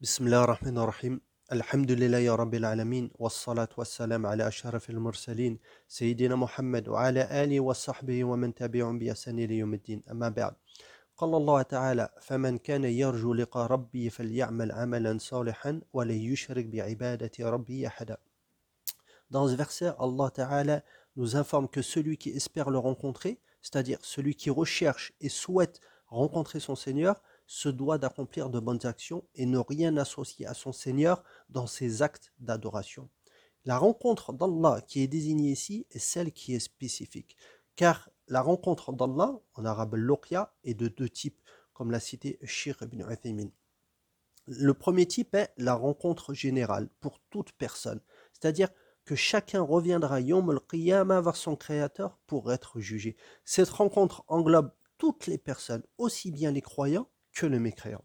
بسم الله الرحمن الرحيم. الحمد لله يا رب العالمين والصلاة والسلام على أشرف المرسلين سيدنا محمد وعلى آله وصحبه ومن تبعهم بإحسان إلى يوم الدين. أما بعد قال الله تعالى فمن كان يرجو لقاء ربه فليعمل عملا صالحا ولا يشرك بعبادة ربه أحدا. Dans ce verset, Allah Ta'ala nous informe que celui qui espère le rencontrer, c'est-à-dire celui qui recherche et souhaite rencontrer son Seigneur, se doit d'accomplir de bonnes actions et ne rien associer à son Seigneur dans ses actes d'adoration. La rencontre d'Allah qui est désignée ici est celle qui est spécifique, car la rencontre d'Allah, en arabe l'uqya, est de deux types, comme l'a cité Shir ibn Uthaymin. Le premier type est la rencontre générale pour toute personne, c'est-à-dire que chacun reviendra Yom al-Qiyamah vers son Créateur pour être jugé. Cette rencontre englobe toutes les personnes, aussi bien les croyants que le mécréant.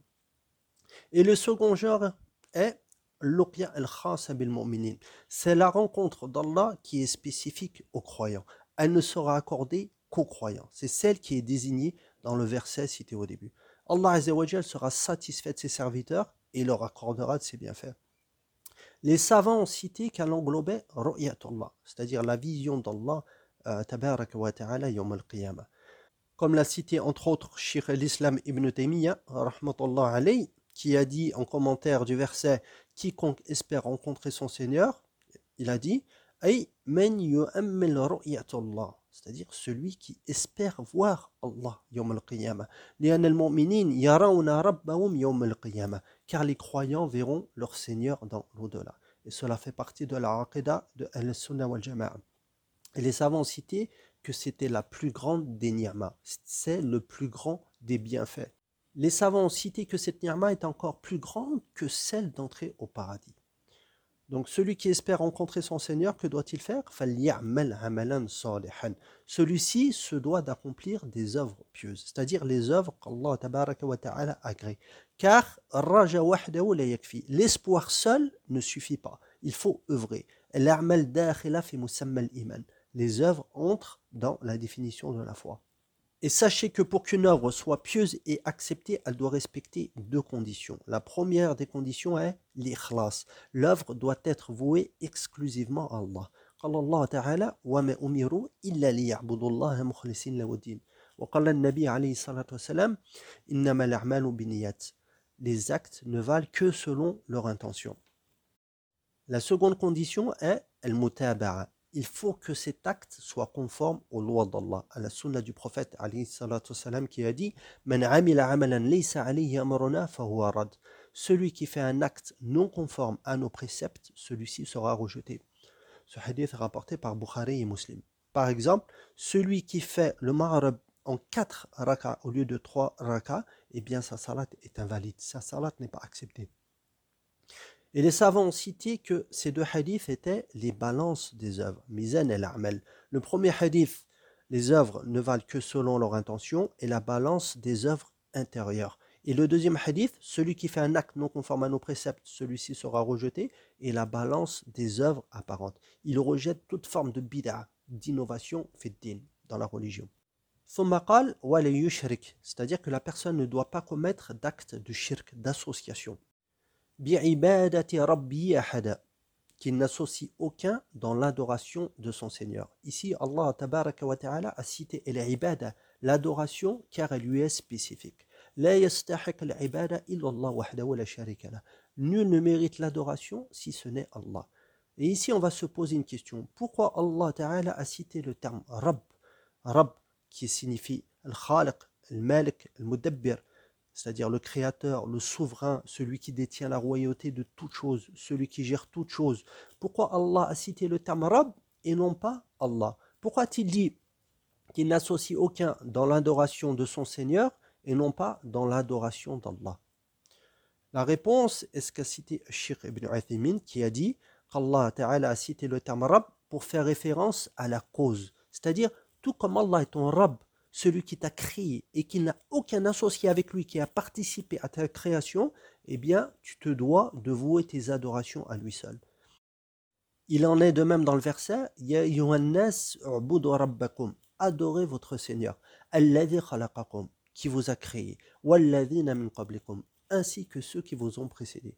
Et le second genre est l'uqya al-khasa bil mu'minin. C'est la rencontre d'Allah qui est spécifique aux croyants. Elle ne sera accordée qu'aux croyants. C'est celle qui est désignée dans le verset cité au début. Allah Azzawajal sera satisfait de ses serviteurs et leur accordera de ses bienfaits. Les savants ont cité qu'elle englobait ru'yatullah, c'est-à-dire la vision d'Allah euh, ta'ala yawm al-qiyamah comme l'a cité entre autres Shir l'Islam ibn Taymiyyah, qui a dit en commentaire du verset Quiconque espère rencontrer son Seigneur, il a dit c'est-à-dire celui qui espère voir Allah car les croyants verront leur Seigneur dans l'au-delà. Et cela fait partie de la de Al-Sunnah wal Jama'a et les savants cités que c'était la plus grande des ni'mas. C'est le plus grand des bienfaits. Les savants ont cité que cette ni'ma est encore plus grande que celle d'entrer au paradis. Donc celui qui espère rencontrer son Seigneur, que doit-il faire? Celui-ci se doit d'accomplir des œuvres pieuses, c'est-à-dire les œuvres qu'Allah agrée. Car l'espoir seul ne suffit pas, il faut œuvrer les œuvres entrent dans la définition de la foi. Et sachez que pour qu'une œuvre soit pieuse et acceptée, elle doit respecter deux conditions. La première des conditions est l'ikhlas. L'œuvre doit être vouée exclusivement à Allah. قال الله تعالى وما أمروا إلا ليعبدوا الله مخلصين له الدين وقال النبي عليه الصلاة والسلام إنما الأعمال بالنيات Les actes ne valent que selon leur intention. La seconde condition est al-mutaba'a, il faut que cet acte soit conforme aux lois d'Allah, à la sunna du prophète qui a dit Celui qui fait un acte non conforme à nos préceptes, celui-ci sera rejeté. Ce hadith est rapporté par Bukhari et Muslim. Par exemple, celui qui fait le ma'arab en quatre rakas au lieu de trois rakas, eh bien sa salat est invalide, sa salat n'est pas acceptée. Et les savants ont cité que ces deux hadiths étaient les balances des œuvres, mizan et l'amal. Le premier hadith, les œuvres ne valent que selon leur intention, et la balance des œuvres intérieures. Et le deuxième hadith, celui qui fait un acte non conforme à nos préceptes, celui-ci sera rejeté, et la balance des œuvres apparentes. Il rejette toute forme de bid'a, d'innovation din, dans la religion. C'est-à-dire que la personne ne doit pas commettre d'actes de shirk, d'association qu'il n'associe aucun dans l'adoration de son Seigneur. Ici, Allah ta'ala a cité l'adoration car elle lui est spécifique. Nul ne mérite l'adoration si ce n'est Allah. Et ici, on va se poser une question. Pourquoi Allah Ta'ala a cité le terme Rabb? Rabb qui signifie Al-Khaliq, Al-Malik, Al-Mudabbir c'est-à-dire le créateur, le souverain, celui qui détient la royauté de toutes choses, celui qui gère toutes choses. Pourquoi Allah a cité le terme Rab et non pas Allah? Pourquoi a-t-il dit qu'il n'associe aucun dans l'adoration de son Seigneur et non pas dans l'adoration d'Allah? La réponse est ce qu'a cité Sheikh ibn Uthaymin qui a dit qu'Allah a cité le terme Rab pour faire référence à la cause. C'est-à-dire, tout comme Allah est ton Rab, celui qui t'a créé et qui n'a aucun associé avec lui qui a participé à ta création, eh bien, tu te dois de vouer tes adorations à lui seul. Il en est de même dans le verset adorez votre Seigneur, qui vous a créé, ainsi que ceux qui vous ont précédés.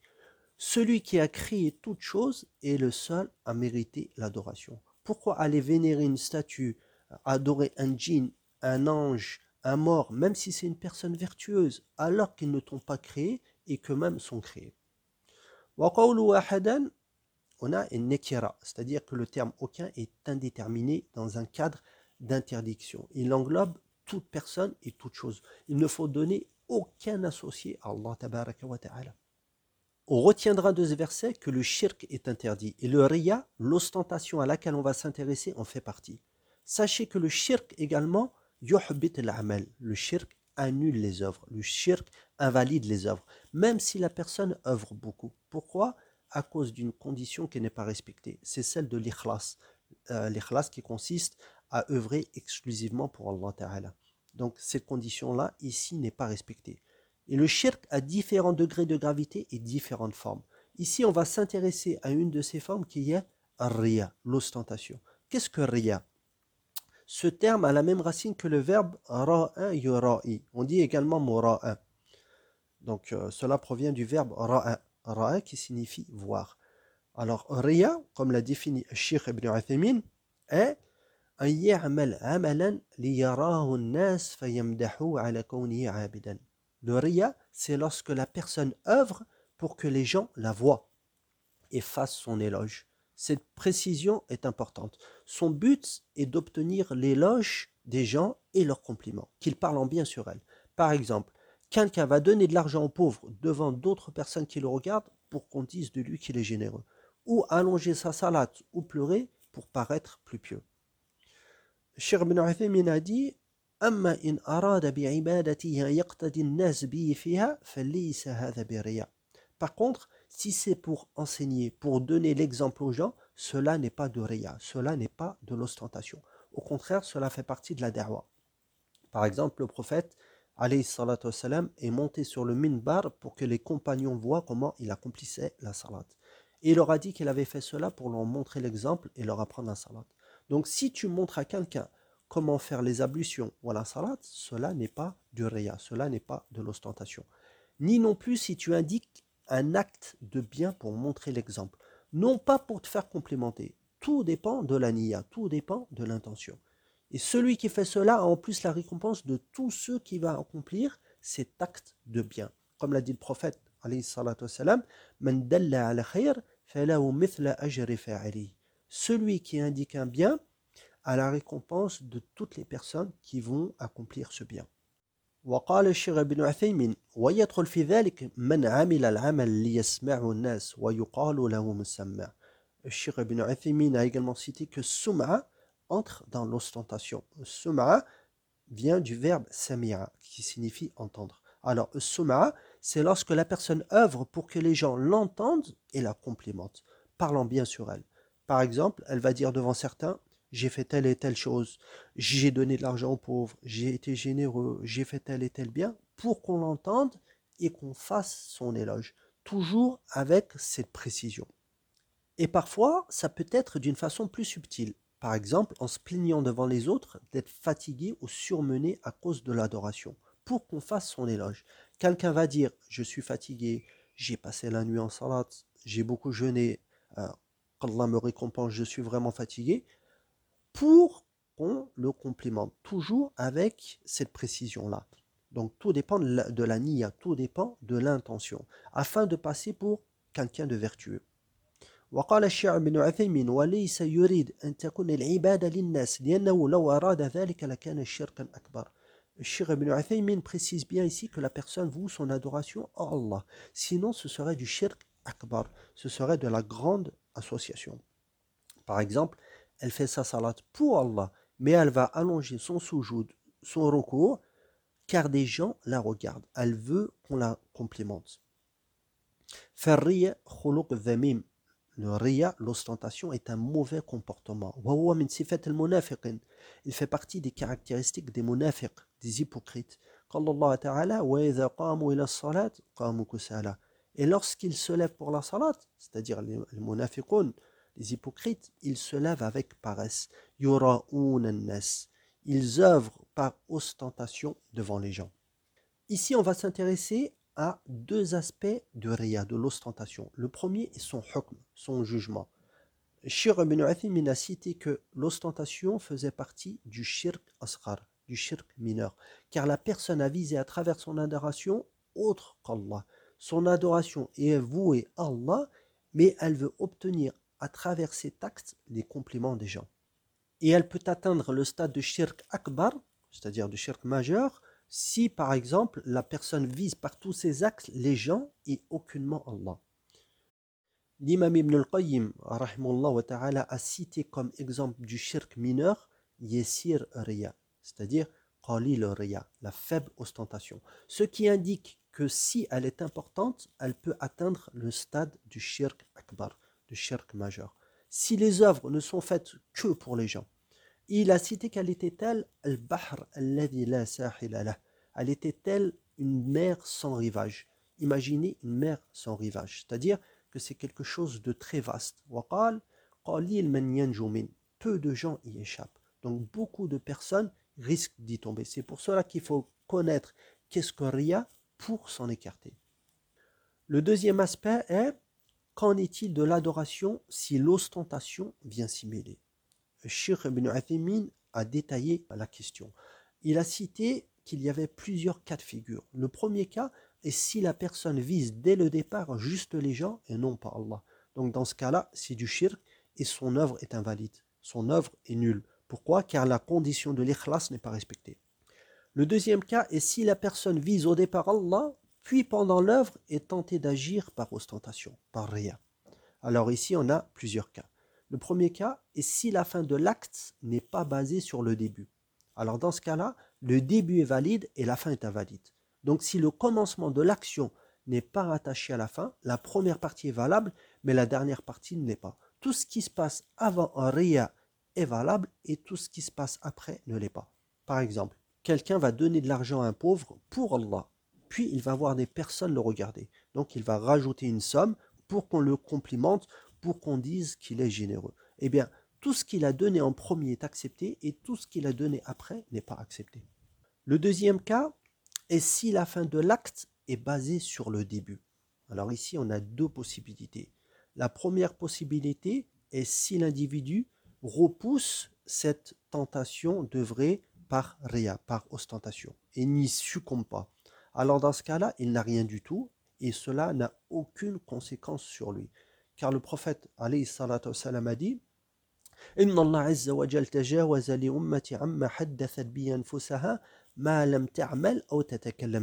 Celui qui a créé toute chose est le seul à mériter l'adoration. Pourquoi aller vénérer une statue, adorer un djinn, un ange, un mort, même si c'est une personne vertueuse, alors qu'ils ne t'ont pas créé et qu'eux-mêmes sont créés On a nekira, c'est-à-dire que le terme aucun est indéterminé dans un cadre d'interdiction. Il englobe toute personne et toute chose. Il ne faut donner aucun associé à Allah ta'ala. On retiendra de ce verset que le shirk est interdit et le riya, l'ostentation à laquelle on va s'intéresser, en fait partie. Sachez que le shirk également, yuhbit al le shirk annule les œuvres, le shirk invalide les œuvres, même si la personne œuvre beaucoup. Pourquoi? À cause d'une condition qui n'est pas respectée, c'est celle de l'ikhlas. Euh, l'ikhlas qui consiste à œuvrer exclusivement pour Allah Ta'ala. Donc cette condition-là, ici, n'est pas respectée. Et le shirk a différents degrés de gravité et différentes formes. Ici, on va s'intéresser à une de ces formes qui est riya, l'ostentation. Qu'est-ce que riya? Ce terme a la même racine que le verbe ra'a yura'i. On dit également mura'a. Donc euh, cela provient du verbe ra'a, ra'a qui signifie voir. Alors riya, comme l'a défini Sheikh ibn Uthaymin, est le riya, c'est lorsque la personne œuvre pour que les gens la voient et fassent son éloge. Cette précision est importante. Son but est d'obtenir l'éloge des gens et leurs compliments, qu'ils parlent en bien sur elle. Par exemple, quelqu'un va donner de l'argent aux pauvres devant d'autres personnes qui le regardent pour qu'on dise de lui qu'il est généreux, ou allonger sa salade ou pleurer pour paraître plus pieux. A dit par contre, si c'est pour enseigner, pour donner l'exemple aux gens, cela n'est pas de riya, cela n'est pas de l'ostentation. Au contraire, cela fait partie de la da'wah. Par exemple, le prophète wassalam, est monté sur le minbar pour que les compagnons voient comment il accomplissait la salat. Et il leur a dit qu'il avait fait cela pour leur montrer l'exemple et leur apprendre la salat. Donc si tu montres à quelqu'un comment faire les ablutions ou la salat, cela n'est pas du réa, cela n'est pas de l'ostentation. Ni non plus si tu indiques un acte de bien pour montrer l'exemple. Non pas pour te faire complémenter. Tout dépend de la niya, tout dépend de l'intention. Et celui qui fait cela a en plus la récompense de tous ceux qui va accomplir cet acte de bien. Comme l'a dit le prophète, celui qui indique un bien, à la récompense de toutes les personnes qui vont accomplir ce bien. وقال الشيخ ابن عثيمين ويدخل في ذلك من عمل العمل ليسمعه الناس ويقال له مسمع الشيخ ابن عثيمين a également cité que sum'a entre dans l'ostentation. Sum'a vient du verbe samira qui signifie entendre. Alors sum'a c'est lorsque la personne œuvre pour que les gens l'entendent et la complimentent, parlant bien sur elle. Par exemple, elle va dire devant certains j'ai fait telle et telle chose, j'ai donné de l'argent aux pauvres, j'ai été généreux, j'ai fait tel et tel bien, pour qu'on l'entende et qu'on fasse son éloge, toujours avec cette précision. Et parfois, ça peut être d'une façon plus subtile, par exemple en se plaignant devant les autres d'être fatigué ou surmené à cause de l'adoration, pour qu'on fasse son éloge. Quelqu'un va dire Je suis fatigué, j'ai passé la nuit en salat, j'ai beaucoup jeûné, euh, Allah me récompense, je suis vraiment fatigué pour qu'on le complimente, toujours avec cette précision-là. Donc tout dépend de la, de niya, tout dépend de l'intention, afin de passer pour quelqu'un de vertueux. وقال الشيخ بن عثيمين وليس يريد أن تكون العبادة للناس لأنه لو أراد ذلك لكان شركا أكبر Cheikh ibn Uthaymin précise bien ici que la personne voue son adoration à Allah. Sinon, ce serait du shirk akbar. Ce serait de la grande association. Par exemple, elle fait sa salat pour Allah, mais elle va allonger son soujoud, son recours, car des gens la regardent. Elle veut qu'on la complimente. Le riya, l'ostentation, est un mauvais comportement. Il fait partie des caractéristiques des munafiq, des hypocrites. Et lorsqu'ils se lèvent pour la salat, c'est-à-dire les, les les hypocrites, ils se lèvent avec paresse. Ils œuvrent par ostentation devant les gens. Ici, on va s'intéresser a deux aspects de riya, de l'ostentation. Le premier est son hukm, son jugement. Shir ibn a cité que l'ostentation faisait partie du shirk asghar, du shirk mineur, car la personne a visé à travers son adoration autre qu'Allah. Son adoration est vouée à Allah, mais elle veut obtenir à travers cet actes les compliments des gens. Et elle peut atteindre le stade de shirk akbar, c'est-à-dire de shirk majeur, si par exemple la personne vise par tous ses actes les gens et aucunement Allah. L'imam Ibn al-Qayyim a cité comme exemple du shirk mineur Yesir Riya, c'est-à-dire Qalil Riya, la faible ostentation. Ce qui indique que si elle est importante, elle peut atteindre le stade du shirk akbar, du shirk majeur. Si les œuvres ne sont faites que pour les gens, il a cité qu'elle était telle al-bahr la Elle était telle une mer sans rivage. Imaginez une mer sans rivage, c'est-à-dire que c'est quelque chose de très vaste. Peu de gens y échappent. Donc beaucoup de personnes risquent d'y tomber. C'est pour cela qu'il faut connaître qu'est-ce que Ria pour s'en écarter. Le deuxième aspect est qu'en est-il de l'adoration si l'ostentation vient s'y mêler? Sheikh ibn Uthaymin a détaillé la question. Il a cité qu'il y avait plusieurs cas de figure. Le premier cas est si la personne vise dès le départ juste les gens et non pas Allah. Donc dans ce cas-là, c'est du shirk et son œuvre est invalide. Son œuvre est nulle. Pourquoi? Car la condition de l'ikhlas n'est pas respectée. Le deuxième cas est si la personne vise au départ Allah, puis pendant l'œuvre est tentée d'agir par ostentation, par rien. Alors ici, on a plusieurs cas. Le premier cas est si la fin de l'acte n'est pas basée sur le début. Alors dans ce cas-là, le début est valide et la fin est invalide. Donc si le commencement de l'action n'est pas rattaché à la fin, la première partie est valable, mais la dernière partie ne l'est pas. Tout ce qui se passe avant un ria est valable et tout ce qui se passe après ne l'est pas. Par exemple, quelqu'un va donner de l'argent à un pauvre pour Allah, puis il va voir des personnes le regarder. Donc il va rajouter une somme pour qu'on le complimente, pour qu'on dise qu'il est généreux. Eh bien, tout ce qu'il a donné en premier est accepté et tout ce qu'il a donné après n'est pas accepté. Le deuxième cas est si la fin de l'acte est basée sur le début. Alors ici, on a deux possibilités. La première possibilité est si l'individu repousse cette tentation d'œuvrer par réa, par ostentation, et n'y succombe pas. Alors dans ce cas-là, il n'a rien du tout, et cela n'a aucune conséquence sur lui. Car le prophète alayhi salatu wassalam a dit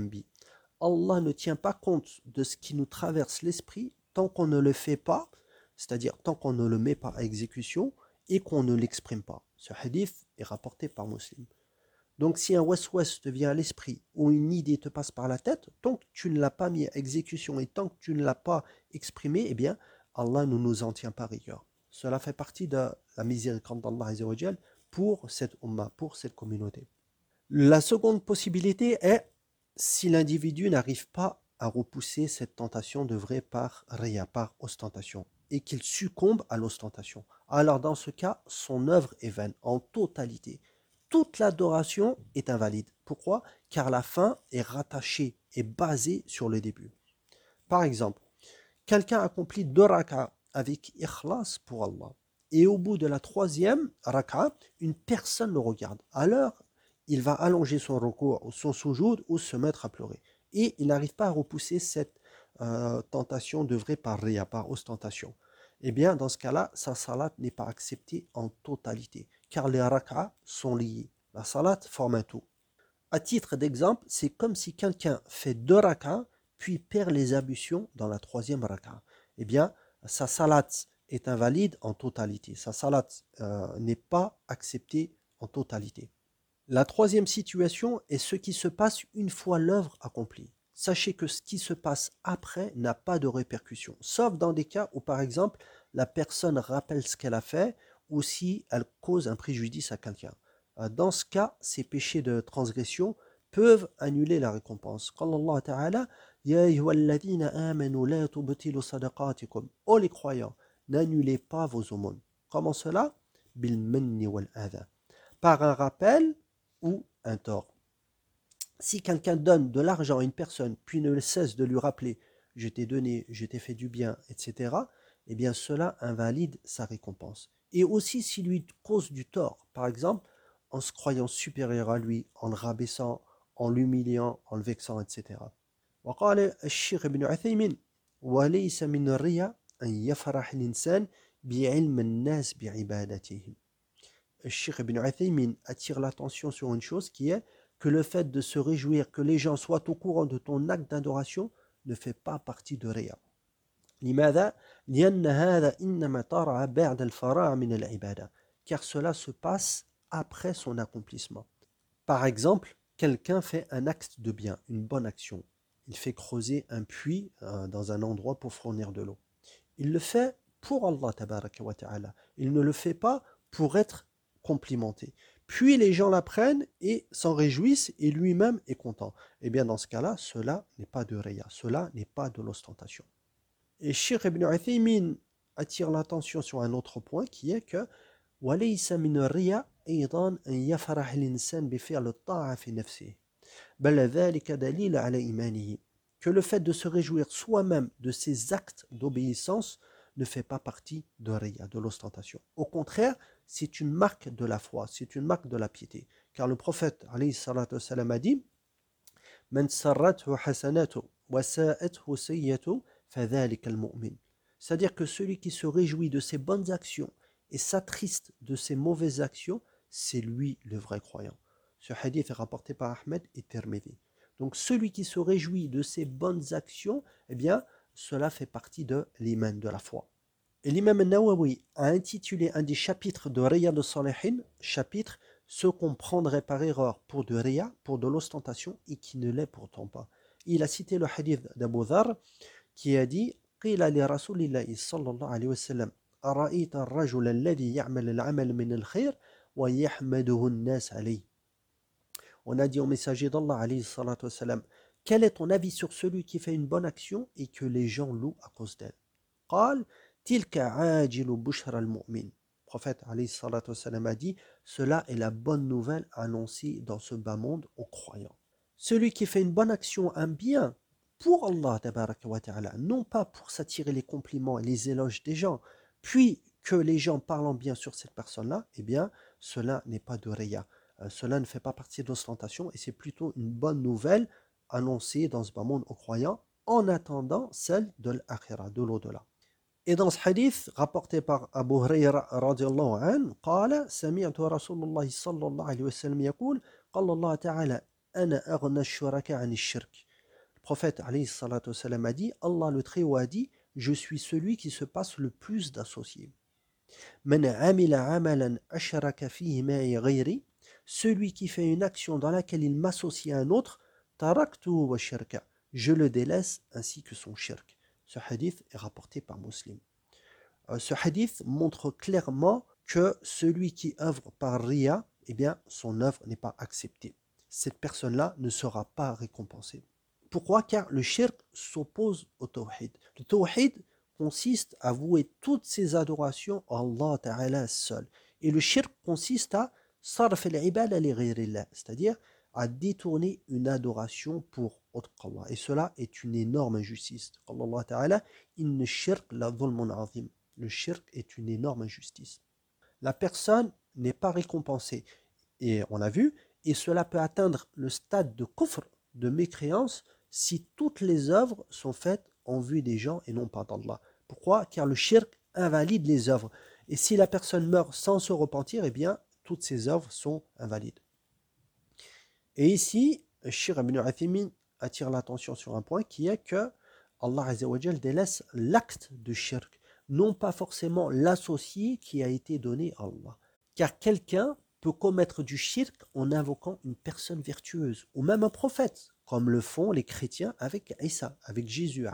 bi. Allah ne tient pas compte de ce qui nous traverse l'esprit tant qu'on ne le fait pas, c'est-à-dire tant qu'on ne le met pas à exécution et qu'on ne l'exprime pas. Ce hadith est rapporté par Muslim. Donc si un west-west te vient à l'esprit ou une idée te passe par la tête, tant que tu ne l'as pas mis à exécution et tant que tu ne l'as pas exprimé, eh bien, Allah ne nous en tient pas rigueur. Cela fait partie de la miséricorde d'Allah pour cette umma, pour cette communauté. La seconde possibilité est si l'individu n'arrive pas à repousser cette tentation de vrai par ria, par ostentation, et qu'il succombe à l'ostentation. Alors dans ce cas, son œuvre est vaine en totalité. Toute l'adoration est invalide. Pourquoi? Car la fin est rattachée et basée sur le début. Par exemple, quelqu'un accomplit deux rak'as avec ikhlas pour Allah. Et au bout de la troisième raka, une personne le regarde. Alors, il va allonger son recours ou son soujoud ou se mettre à pleurer. Et il n'arrive pas à repousser cette euh, tentation de vrai par réa, par ostentation. Eh bien, dans ce cas-là, sa salat n'est pas acceptée en totalité, car les rak'as sont liés. La salat forme un tout. À titre d'exemple, c'est comme si quelqu'un fait deux rak'as puis perd les ablutions dans la troisième raka, eh bien, sa salat est invalide en totalité. Sa salat euh, n'est pas acceptée en totalité. La troisième situation est ce qui se passe une fois l'œuvre accomplie. Sachez que ce qui se passe après n'a pas de répercussion, sauf dans des cas où, par exemple, la personne rappelle ce qu'elle a fait ou si elle cause un préjudice à quelqu'un. Euh, dans ce cas, ces péchés de transgression peuvent annuler la récompense. Oh les croyants, n'annulez pas vos aumônes. Comment cela? Par un rappel ou un tort. Si quelqu'un donne de l'argent à une personne, puis ne cesse de lui rappeler je t'ai donné, je t'ai fait du bien, etc., eh bien cela invalide sa récompense Et aussi s'il lui cause du tort, par exemple, en se croyant supérieur à lui, en le rabaissant, en l'humiliant, en le vexant, etc. وقال الشيخ ابن عثيمين وليس من الرياء أن يفرح الإنسان بعلم الناس بعبادتهم Sheikh ibn Uthaymin attire l'attention sur une chose qui est que le fait de se réjouir que les gens soient au courant de ton acte d'adoration ne fait pas partie de Ria. لماذا؟ لأن هذا إنما طرأ بعد الفراغ من العبادة car cela se passe après son accomplissement. Par exemple, quelqu'un fait un acte de bien, une bonne action. Il fait creuser un puits euh, dans un endroit pour fournir de l'eau. Il le fait pour Allah wa ta'ala. Il ne le fait pas pour être complimenté. Puis les gens l'apprennent et s'en réjouissent et lui-même est content. Eh bien dans ce cas-là, cela n'est pas de raya, cela n'est pas de l'ostentation. Et Sheikh ibn Uthaymin attire l'attention sur un autre point qui est que وليس من الرياء أيضا أن يفرح الإنسان بفعل الطاعة في نفسه بل ذلك دليل على إيمانه que le fait de se réjouir soi-même de ses actes d'obéissance ne fait pas partie de riya, de l'ostentation. Au contraire, c'est une marque de la foi, c'est une marque de la piété. Car le prophète alayhi salatu a dit c'est-à-dire que celui qui se réjouit de ses bonnes actions et s'attriste de ses mauvaises actions, c'est lui le vrai croyant. Ce hadith est rapporté par Ahmed et Tirmidhi. Donc celui qui se réjouit de ses bonnes actions, eh bien, cela fait partie de l'iman, de la foi. Et l'imam Nawawi a intitulé un des chapitres de Riyad de Salihin, chapitre ce qu'on prendrait par erreur pour de Riya, pour de l'ostentation, et qui ne l'est pourtant pas. Il a cité le hadith d'Abu qui a dit قيل لرسول الله صلى الله عليه وسلم أرأيت الرجل الذي يعمل العمل من الخير ويحمده الناس عليه On a dit au messager d'Allah alayhi salatu wasalam, quel est ton avis sur celui qui fait une bonne action et que les gens louent à cause d'elle قال تلك عاجل بشرى المؤمن prophète wasalam a dit cela est la bonne nouvelle annoncée dans ce bas monde aux croyants celui qui fait une bonne action un bien pour Allah wa ta'ala, non pas pour s'attirer les compliments et les éloges des gens, puis que les gens parlent bien sur cette personne-là, eh bien, cela n'est pas de riya. Euh, cela ne fait pas partie de l'ostentation et c'est plutôt une bonne nouvelle annoncée dans ce bas monde aux croyants en attendant celle de l'akhira, de l'au-delà. Et dans ce hadith rapporté par Abu Huraira radiallahu anhu, قال سمعت رسول الله صلى الله عليه وسلم يقول قال الله تعالى أنا أغنى الشركاء عن الشرك prophète a dit, Allah le Très-Haut a dit, je suis celui qui se passe le plus d'associés. celui qui fait une action dans laquelle il m'associe à un autre, je le délaisse ainsi que son shirk. Ce hadith est rapporté par Muslim. Euh, ce hadith montre clairement que celui qui œuvre par ria, eh bien, son œuvre n'est pas acceptée. Cette personne-là ne sera pas récompensée. Pourquoi? Car le shirk s'oppose au tawhid. Le tawhid consiste à vouer toutes ses adorations à Allah Ta'ala seul. Et le shirk consiste à sarf al-ibad c'est-à-dire à détourner une adoration pour autre qu'Allah. Et cela est une énorme injustice. Allah Ta'ala, in shirk la azim. Le shirk est une énorme injustice. La personne n'est pas récompensée. Et on l'a vu, et cela peut atteindre le stade de kufr, de mécréance, si toutes les œuvres sont faites en vue des gens et non pas d'Allah. Pourquoi? Car le shirk invalide les œuvres. Et si la personne meurt sans se repentir, eh bien, toutes ses œuvres sont invalides. Et ici, Shir ibn Athimin attire l'attention sur un point qui est que Allah délaisse l'acte de shirk, non pas forcément l'associé qui a été donné à Allah. Car quelqu'un peut commettre du shirk en invoquant une personne vertueuse, ou même un prophète, comme le font les chrétiens avec Isa, avec Jésus,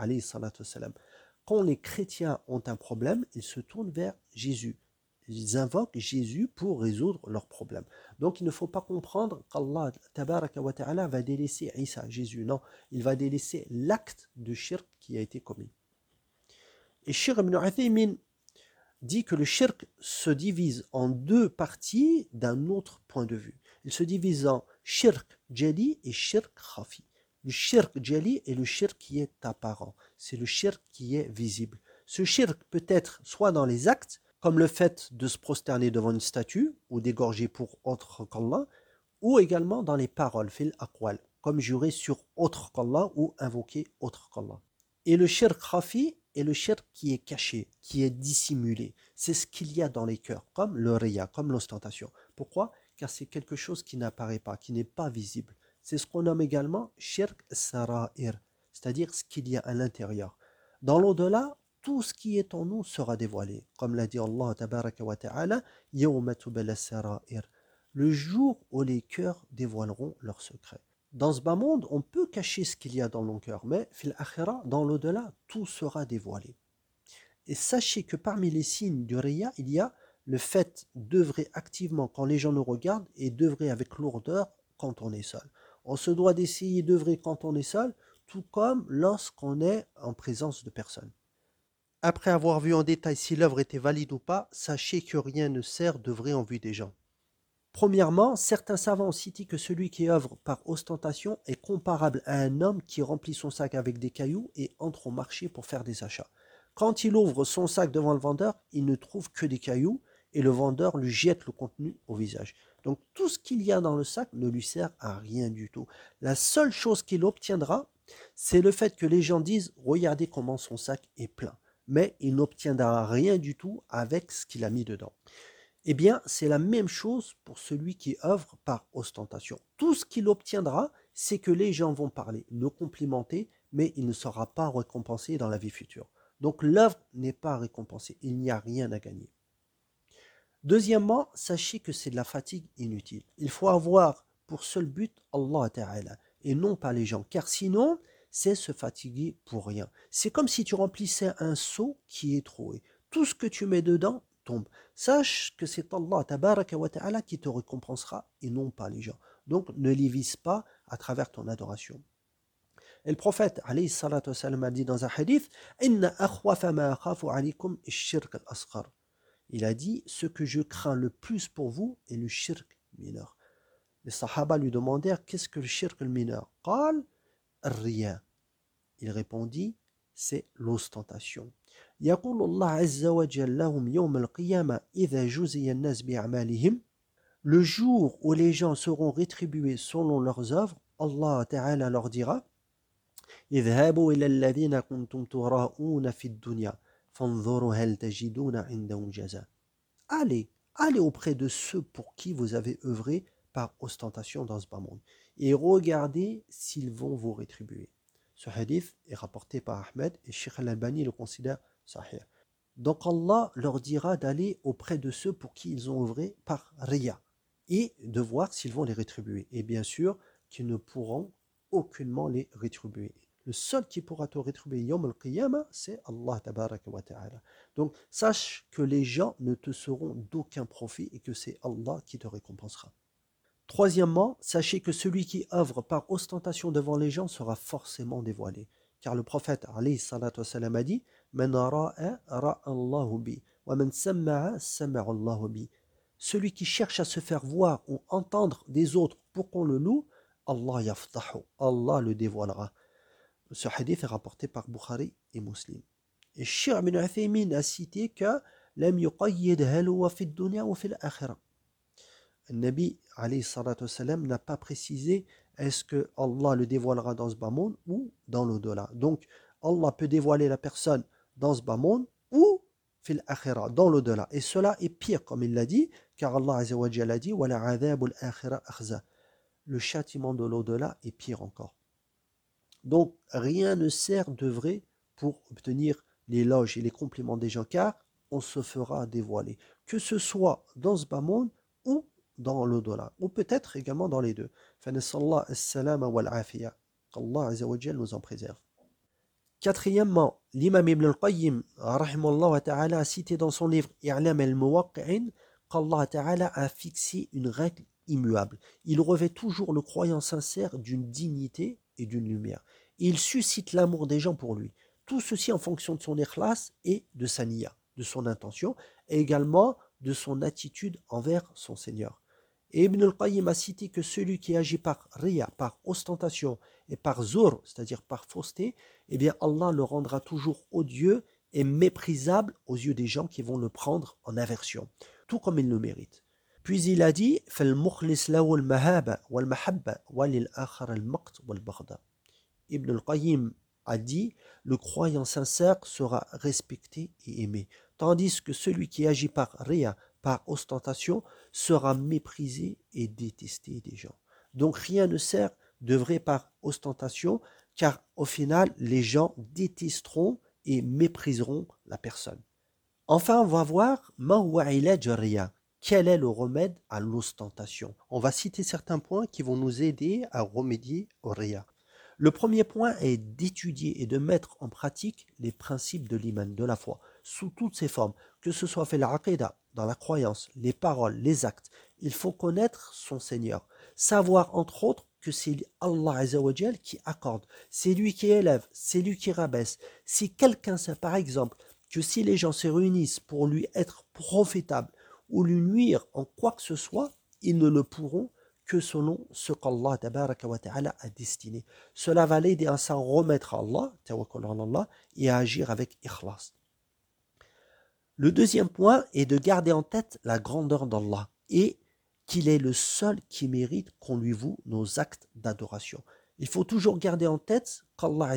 Quand les chrétiens ont un problème, ils se tournent vers Jésus. Ils invoquent Jésus pour résoudre leurs problèmes. Donc il ne faut pas comprendre qu'Allah va délaisser Isa, Jésus. Non, il va délaisser l'acte de shirk qui a été commis. Et Shir ibn Uthaymin dit que le shirk se divise en deux parties d'un autre point de vue. Il se divise en shirk jali et shirk khafi. Le shirk jali est le shirk qui est apparent, c'est le shirk qui est visible. Ce shirk peut être soit dans les actes, comme le fait de se prosterner devant une statue ou d'égorger pour autre qu'Allah, ou également dans les paroles, fil aqwal, comme jurer sur autre qu'Allah ou invoquer autre qu'Allah. Et le shirk khafi est le shirk qui est caché, qui est dissimulé. C'est ce qu'il y a dans les cœurs, comme le riya, comme l'ostentation. Pourquoi? Car c'est quelque chose qui n'apparaît pas, qui n'est pas visible. C'est ce qu'on nomme également shirk sara'ir, c'est-à-dire ce qu'il y a à l'intérieur. Dans l'au-delà, tout ce qui est en nous sera dévoilé. Comme l'a dit Allah wa ta'ala, le jour où les cœurs dévoileront leurs secrets. Dans ce bas monde, on peut cacher ce qu'il y a dans nos cœurs, mais fil akhira, dans l'au-delà, tout sera dévoilé. Et sachez que parmi les signes du riya, il y a le fait d'œuvrer activement quand les gens nous regardent et d'œuvrer avec lourdeur quand on est seul. On se doit d'essayer d'œuvrer quand on est seul, tout comme lorsqu'on est en présence de personnes. Après avoir vu en détail si l'œuvre était valide ou pas, sachez que rien ne sert d'œuvrer en vue des gens. Premièrement, certains savants ont cité que celui qui œuvre par ostentation est comparable à un homme qui remplit son sac avec des cailloux et entre au marché pour faire des achats. Quand il ouvre son sac devant le vendeur, il ne trouve que des cailloux et le vendeur lui jette le contenu au visage. Donc tout ce qu'il y a dans le sac ne lui sert à rien du tout. La seule chose qu'il obtiendra, c'est le fait que les gens disent Regardez comment son sac est plein mais il n'obtiendra rien du tout avec ce qu'il a mis dedans. Eh bien, c'est la même chose pour celui qui œuvre par ostentation. Tout ce qu'il obtiendra, c'est que les gens vont parler, le complimenter, mais il ne sera pas récompensé dans la vie future. Donc l'œuvre n'est pas récompensée, il n'y a rien à gagner. Deuxièmement, sachez que c'est de la fatigue inutile. Il faut avoir pour seul but Allah Ta'ala et non pas les gens, car sinon, c'est se fatiguer pour rien. C'est comme si tu remplissais un seau qui est troué. Tout ce que tu mets dedans tombe. Sache que c'est Allah wa ta'ala qui te récompensera et non pas les gens. Donc ne les vise pas à travers ton adoration. Et le prophète a dit dans un hadith Inna ma alaykum al Il a dit Ce que je crains le plus pour vous est le shirk mineur. Les sahaba lui demandèrent Qu'est-ce que le shirk mineur قال rien. Il répondit, c'est l'ostentation. يقول الله عز وجل لهم يوم القيامة إذا جزي الناس بأعمالهم Le jour où les gens seront rétribués selon leurs œuvres, Allah Ta'ala leur dira اذهبوا إلى الذين كنتم تراءون في الدنيا Allez, allez auprès de ceux pour qui vous avez œuvré par ostentation dans ce bas monde et regardez s'ils vont vous rétribuer. Ce hadith est rapporté par Ahmed et Sheikh al-Albani le considère sahih. Donc Allah leur dira d'aller auprès de ceux pour qui ils ont œuvré par Riya et de voir s'ils vont les rétribuer. Et bien sûr qu'ils ne pourront aucunement les rétribuer. Le seul qui pourra te rétribuer Yom al-Qiyamah, c'est Allah wa ta'ala. Donc sache que les gens ne te seront d'aucun profit et que c'est Allah qui te récompensera. Troisièmement, sachez que celui qui œuvre par ostentation devant les gens sera forcément dévoilé. Car le prophète a dit Celui qui cherche à se faire voir ou entendre des autres pour qu'on le loue, Allah yaftahu, Allah le dévoilera. Ce hadith est rapporté par Bukhari et Muslim. Et Shir bin Uthaymin a cité que لم يقيد هل هو في الدنيا وفي الآخرة Nabi n'a pas précisé est-ce que Allah le dévoilera dans ce bas monde ou dans l'au-delà. Donc Allah peut dévoiler la personne dans ce bas monde ou fil akhira, dans l'au-delà. Et cela est pire, comme il l'a dit, car Allah a dit Le châtiment de l'au-delà est pire encore. Donc rien ne sert de vrai pour obtenir l'éloge et les compliments des gens, car on se fera dévoiler. Que ce soit dans ce bas monde ou dans l'au-delà, ou peut-être également dans les deux. Allah nous en préserve. Quatrièmement, l'imam Ibn al-Qayyim a cité dans son livre I'lam al-Muwaqqi'in qu'Allah Ta'ala a fixé une règle immuable. Il revêt toujours le croyant sincère d'une dignité et d'une lumière. il suscite l'amour des gens pour lui. Tout ceci en fonction de son ikhlas et de sa niya, de son intention, et également de son attitude envers son Seigneur. Et Ibn al-Qayyim a cité que celui qui agit par riya, par ostentation et par zur, c'est-à-dire par fausseté, eh bien Allah le rendra toujours odieux et méprisable aux yeux des gens qui vont le prendre en aversion, tout comme il le mérite. Puis il a dit Ibn al-Qayyim a dit le croyant sincère sera respecté et aimé, tandis que celui qui agit par riya, par ostentation, sera méprisé et détesté des gens. Donc rien ne sert de vrai par ostentation, car au final, les gens détesteront et mépriseront la personne. Enfin, on va voir quel est le remède à l'ostentation? On va citer certains points qui vont nous aider à remédier au ria. Le premier point est d'étudier et de mettre en pratique les principes de l'iman, de la foi, sous toutes ses formes, que ce soit fait la dans la croyance, les paroles, les actes. Il faut connaître son Seigneur, savoir entre autres que c'est Allah qui accorde, c'est lui qui élève, c'est lui qui rabaisse. Si quelqu'un sait par exemple que si les gens se réunissent pour lui être profitables ou lui nuire en quoi que ce soit, ils ne le pourront que selon ce qu'Allah a destiné. Cela va l'aider à s'en remettre à Allah, et à agir avec ikhlas. Le deuxième point est de garder en tête la grandeur d'Allah et qu'il est le seul qui mérite qu'on lui voue nos actes d'adoration. Il faut toujours garder en tête qu'Allah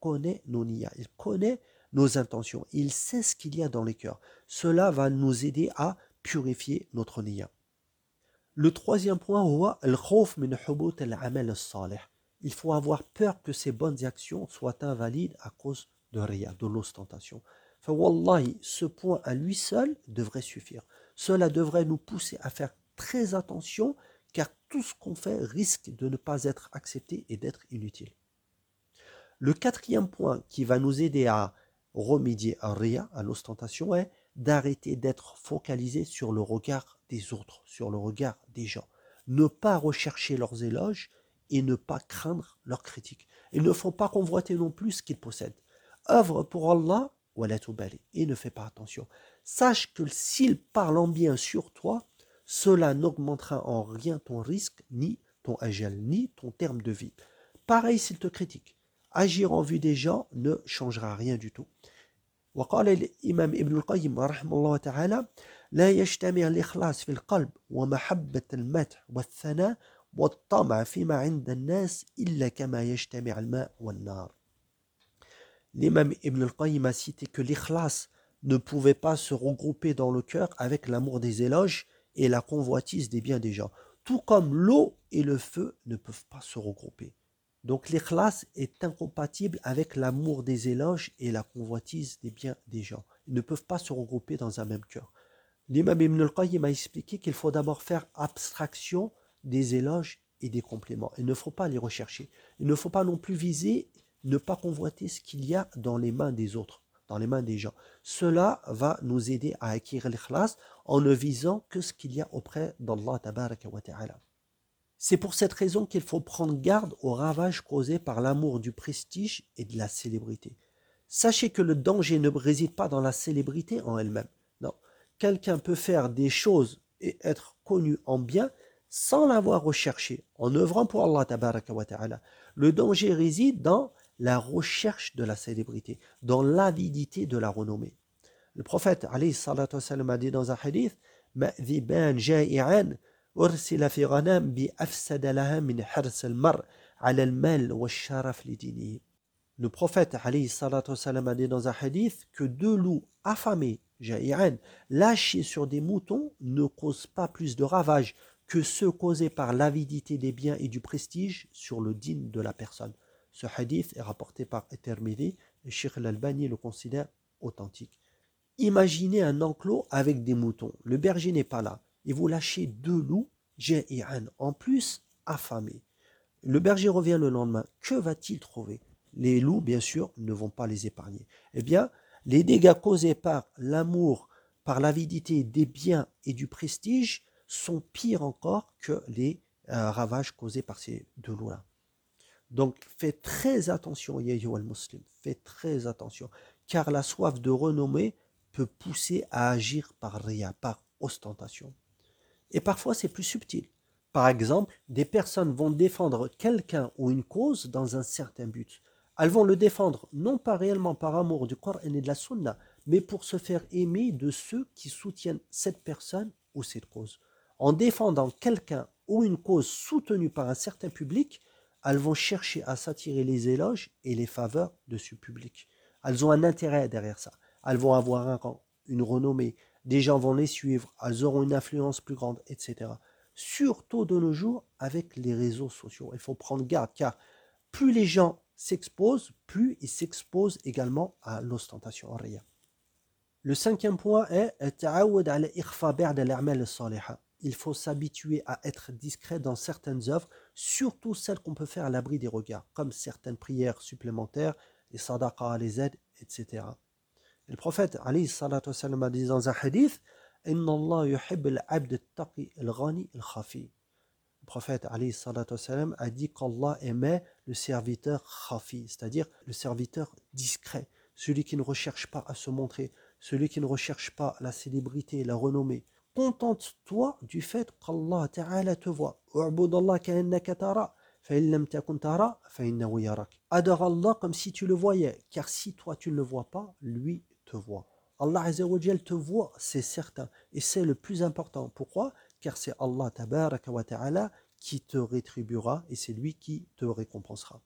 connaît nos niyas, il connaît nos intentions, il sait ce qu'il y a dans les cœurs. Cela va nous aider à purifier notre niyya. Le troisième point, il faut avoir peur que ces bonnes actions soient invalides à cause de rien, de l'ostentation. ce point à lui seul devrait suffire. Cela devrait nous pousser à faire très attention car tout ce qu'on fait risque de ne pas être accepté et d'être inutile. Le quatrième point qui va nous aider à remédier à rien, à l'ostentation, est d'arrêter d'être focalisé sur le regard des autres, sur le regard des gens. Ne pas rechercher leurs éloges et ne pas craindre leurs critiques. Il ne faut pas convoiter non plus ce qu'ils possèdent. Œuvre pour Allah et ne fais pas attention. Sache que s'ils parlent en bien sur toi, cela n'augmentera en rien ton risque, ni ton agel, ni ton terme de vie. Pareil s'ils te critiquent Agir en vue des gens ne changera rien du tout. وقال الإمام ابن القيم رحمه الله تعالى لا يجتمع الإخلاص في القلب ومحبة المدح والثناء والطمع فيما عند الناس إلا كما يجتمع الماء والنار L'imam Ibn al-Qayyim a cité que l'ikhlas ne pouvait pas se regrouper dans le cœur avec l'amour des éloges et la convoitise des biens des gens, tout comme l'eau et le feu ne peuvent pas se regrouper. Donc l'ikhlas est incompatible avec l'amour des éloges et la convoitise des biens des gens. Ils ne peuvent pas se regrouper dans un même cœur. L'imam Ibn al-Qayyim a expliqué qu'il faut d'abord faire abstraction des éloges et des compléments. Il ne faut pas les rechercher. Il ne faut pas non plus viser, ne pas convoiter ce qu'il y a dans les mains des autres, dans les mains des gens. Cela va nous aider à acquérir l'ikhlas en ne visant que ce qu'il y a auprès d'Allah ta'ala. C'est pour cette raison qu'il faut prendre garde aux ravages causés par l'amour du prestige et de la célébrité. Sachez que le danger ne réside pas dans la célébrité en elle-même. Non, quelqu'un peut faire des choses et être connu en bien sans l'avoir recherché, en œuvrant pour Allah ta'ala. Le danger réside dans la recherche de la célébrité, dans l'avidité de la renommée. Le prophète a dit dans un hadith, le prophète a dit dans un hadith que deux loups affamés, lâchés sur des moutons, ne causent pas plus de ravages que ceux causés par l'avidité des biens et du prestige sur le digne de la personne. Ce hadith est rapporté par Etermidi et Sheikh al-Albani le considère authentique. Imaginez un enclos avec des moutons. Le berger n'est pas là et vous lâchez deux loups, Ja'i'an, en plus affamés. Le berger revient le lendemain. Que va-t-il trouver? Les loups, bien sûr, ne vont pas les épargner. Eh bien, les dégâts causés par l'amour, par l'avidité des biens et du prestige sont pires encore que les euh, ravages causés par ces deux loups-là. Donc, faites très attention, Yayo al-Muslim, faites très attention, car la soif de renommée peut pousser à agir par ria, par ostentation. Et parfois, c'est plus subtil. Par exemple, des personnes vont défendre quelqu'un ou une cause dans un certain but. Elles vont le défendre non pas réellement par amour du Coran et de la Sunna, mais pour se faire aimer de ceux qui soutiennent cette personne ou cette cause. En défendant quelqu'un ou une cause soutenue par un certain public, elles vont chercher à s'attirer les éloges et les faveurs de ce public. Elles ont un intérêt derrière ça. Elles vont avoir un rang, une renommée, des gens vont les suivre, elles auront une influence plus grande, etc. Surtout de nos jours avec les réseaux sociaux. Il faut prendre garde car plus les gens s'exposent, plus ils s'exposent également à l'ostentation. Le cinquième point est il faut s'habituer à être discret dans certaines œuvres, surtout celles qu'on peut faire à l'abri des regards, comme certaines prières supplémentaires, les sadaqas, les aides, etc. le prophète Ali a dit dans un hadith Le prophète Ali a dit qu'Allah aimait le serviteur khafi, c'est-à-dire le serviteur discret, celui qui ne recherche pas à se montrer, celui qui ne recherche pas la célébrité, la renommée, contente-toi du fait qu'Allah Ta'ala te voit. Adore Allah comme si tu le voyais, car si toi tu ne le vois pas, lui voit. Allah Azzawajal te voit, c'est certain, et c'est le plus important. Pourquoi? Car c'est Allah Ta'ala qui te rétribuera et c'est lui qui te récompensera.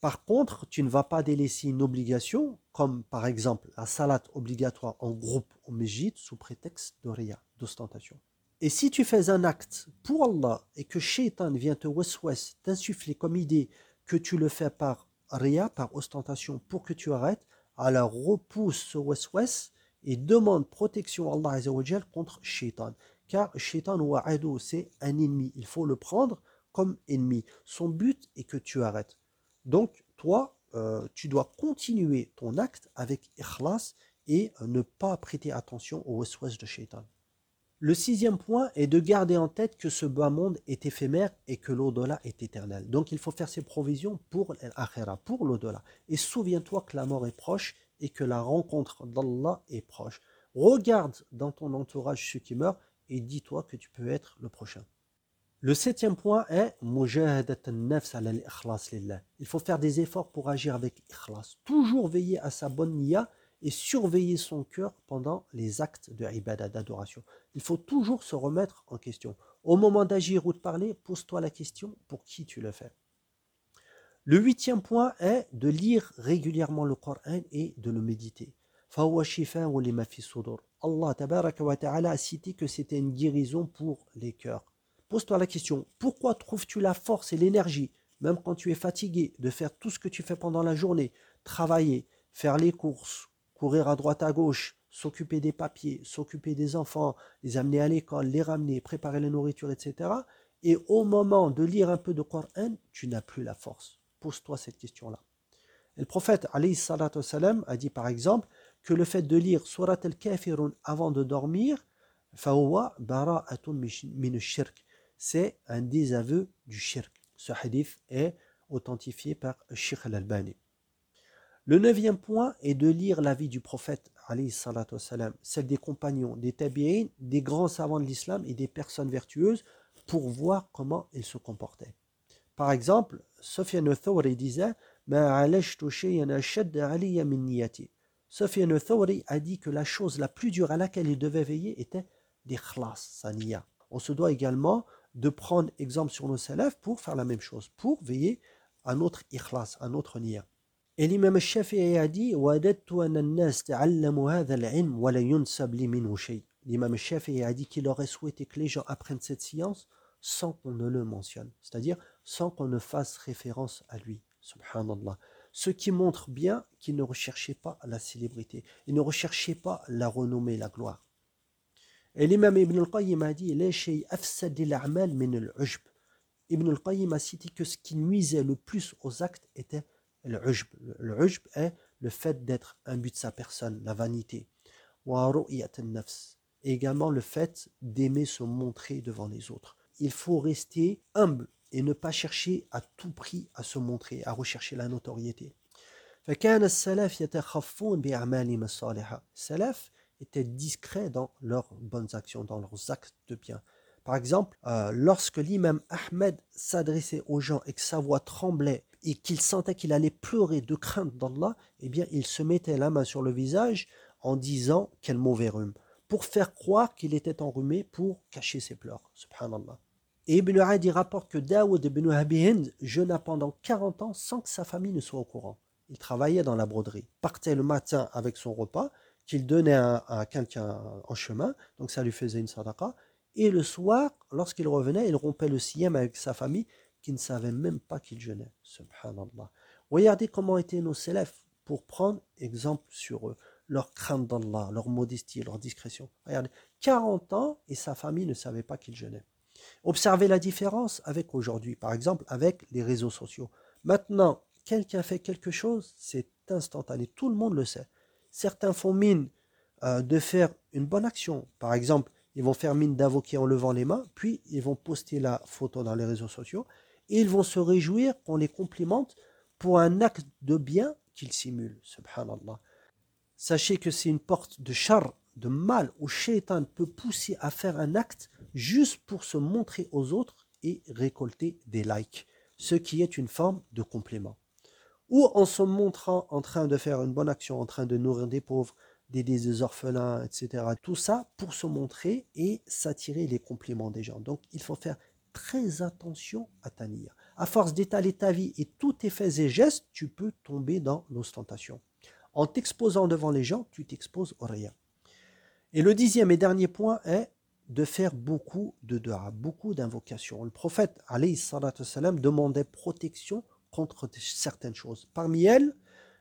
Par contre, tu ne vas pas délaisser une obligation, comme par exemple la salat obligatoire en groupe au Mejid sous prétexte de ria, d'ostentation. Et si tu fais un acte pour Allah et que Shaitan vient te waswas, t'insuffler comme idée que tu le fais par ria, par ostentation, pour que tu arrêtes, alors repousse ce waswas et demande protection à Allah contre Shaitan. Car Shaitan ou Ado, c'est un ennemi. Il faut le prendre comme ennemi. Son but est que tu arrêtes. Donc, toi, euh, tu dois continuer ton acte avec ikhlas et ne pas prêter attention aux waswas de shaitan. Le sixième point est de garder en tête que ce bas monde est éphémère et que l'au-delà est éternel. Donc il faut faire ses provisions pour l'akhira, pour l'au-delà. Et souviens-toi que la mort est proche et que la rencontre d'Allah est proche. Regarde dans ton entourage ceux qui meurent et dis-toi que tu peux être le prochain. Le septième point est Il faut faire des efforts pour agir avec ikhlas. Toujours veiller à sa bonne niya et surveiller son cœur pendant les actes de ibadah, d'adoration. Il faut toujours se remettre en question. Au moment d'agir ou de parler, pose-toi la question pour qui tu le fais? Le huitième point est de lire régulièrement le Coran et de le méditer. Allah a cité que c'était une guérison pour les cœurs. Pose-toi la question, pourquoi trouves-tu la force et l'énergie, même quand tu es fatigué, de faire tout ce que tu fais pendant la journée, travailler, faire les courses, courir à droite à gauche, s'occuper des papiers, s'occuper des enfants, les amener à l'école, les ramener, préparer la nourriture, etc. Et au moment de lire un peu de Coran, tu n'as plus la force. Pose-toi cette question-là. le prophète a dit par exemple que le fait de lire Surat al-Kafirun avant de dormir, c'est un désaveu du shirk. Ce hadith est authentifié par Sheikh al-Albani. Le neuvième point est de lire la vie du prophète, celle des compagnons, des tabi'in, des grands savants de l'islam et des personnes vertueuses pour voir comment ils se comportaient. Par exemple, Sufyan thawri disait Sufyan thawri a dit que la chose la plus dure à laquelle il devait veiller était l'ikhlas, sa On se doit également de prendre exemple sur nos salafs pour faire la même chose, pour veiller à notre ikhlas, à notre niya. Et l'imam Shafi'i a dit L'imam Shafi'i a dit qu'il aurait souhaité que les gens apprennent cette science sans qu'on ne le mentionne, c'est-à-dire sans qu'on ne fasse référence à lui. Ce qui montre bien qu'il ne recherchait pas la célébrité, il ne recherchait pas la renommée, la gloire. Et l'imam Ibn al-Qayyim a dit Ibn al-Qayyim a cité que ce qui nuisait le plus aux actes était le ujb. Est le fait d'être but de sa personne, la vanité. Et également le fait d'aimer se montrer devant les autres. Il faut rester humble et ne pas chercher à tout prix à se montrer, à rechercher la notoriété. Salaf étaient discrets dans leurs bonnes actions, dans leurs actes de bien. Par exemple, euh, lorsque l'imam Ahmed s'adressait aux gens et que sa voix tremblait et qu'il sentait qu'il allait pleurer de crainte d'Allah, eh bien, il se mettait la main sur le visage en disant quel mauvais rhume, pour faire croire qu'il était enrhumé pour cacher ses pleurs. Subhanallah. Et Ibn Adi rapporte que Daoud ibn Abi jeûna pendant 40 ans sans que sa famille ne soit au courant. Il travaillait dans la broderie, partait le matin avec son repas, qu'il donnait à, quelqu'un en chemin, donc ça lui faisait une sadaqa, et le soir, lorsqu'il revenait, il rompait le siyam avec sa famille, qui ne savait même pas qu'il jeûnait. Subhanallah. Regardez comment étaient nos célèbres pour prendre exemple sur eux leur crainte d'Allah, leur modestie, leur discrétion. Regardez, 40 ans et sa famille ne savait pas qu'il jeûnait. Observez la différence avec aujourd'hui, par exemple avec les réseaux sociaux. Maintenant, quelqu'un fait quelque chose, c'est instantané, tout le monde le sait. Certains font mine euh, de faire une bonne action. Par exemple, ils vont faire mine d'invoquer en levant les mains, puis ils vont poster la photo dans les réseaux sociaux et ils vont se réjouir qu'on les complimente pour un acte de bien qu'ils simulent. Subhanallah. Sachez que c'est une porte de char, de mal, où Shaitan peut pousser à faire un acte juste pour se montrer aux autres et récolter des likes, ce qui est une forme de complément. Ou en se montrant en train de faire une bonne action, en train de nourrir des pauvres, des orphelins, etc. Tout ça pour se montrer et s'attirer les compliments des gens. Donc il faut faire très attention à ta niya. À force d'étaler ta vie et tous tes faits et gestes, tu peux tomber dans l'ostentation. En t'exposant devant les gens, tu t'exposes au rien. Et le dixième et dernier point est de faire beaucoup de dua, beaucoup d'invocations. Le prophète, alayhi salam, demandait protection contre certaines choses. Parmi elles,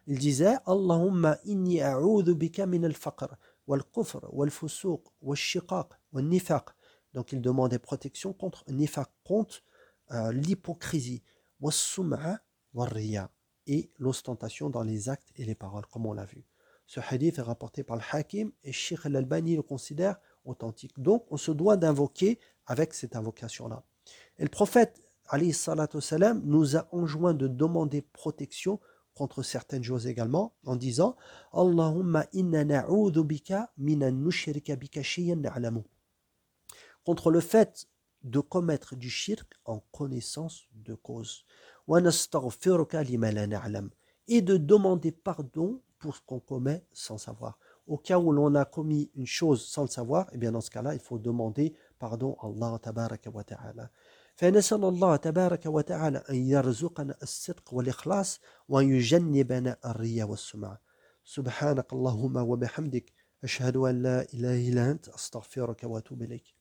il disait Allahumma inni a'udhu bika min al-faqr, wal-kufr, wal-fusuq, wal-shiqaq, wal-nifaq. Donc il demandait protection contre nifaq, contre euh, l'hypocrisie, was-sum'a, wal-riya et l'ostentation dans les actes et les paroles, comme on l'a vu. Ce hadith est rapporté par le Hakim et Sheikh al-Albani le considère authentique. Donc, on se doit d'invoquer avec cette invocation-là. Et le prophète, salam, nous a enjoint de demander protection contre certaines choses également, en disant Allahumma inna na'udhu bika minan bika. Contre le fait de commettre du shirk en connaissance de cause et de demander pardon pour ce qu'on commet sans savoir. Au cas où l'on a commis une chose sans le savoir, et eh bien dans ce cas-là, il faut demander pardon à Allah wa. فنسأل الله تبارك وتعالى أن يرزقنا الصدق والإخلاص وأن يجنبنا الرياء والسمعة. سبحانك اللهم وبحمدك أشهد أن لا إله إلا أنت أستغفرك وأتوب إليك.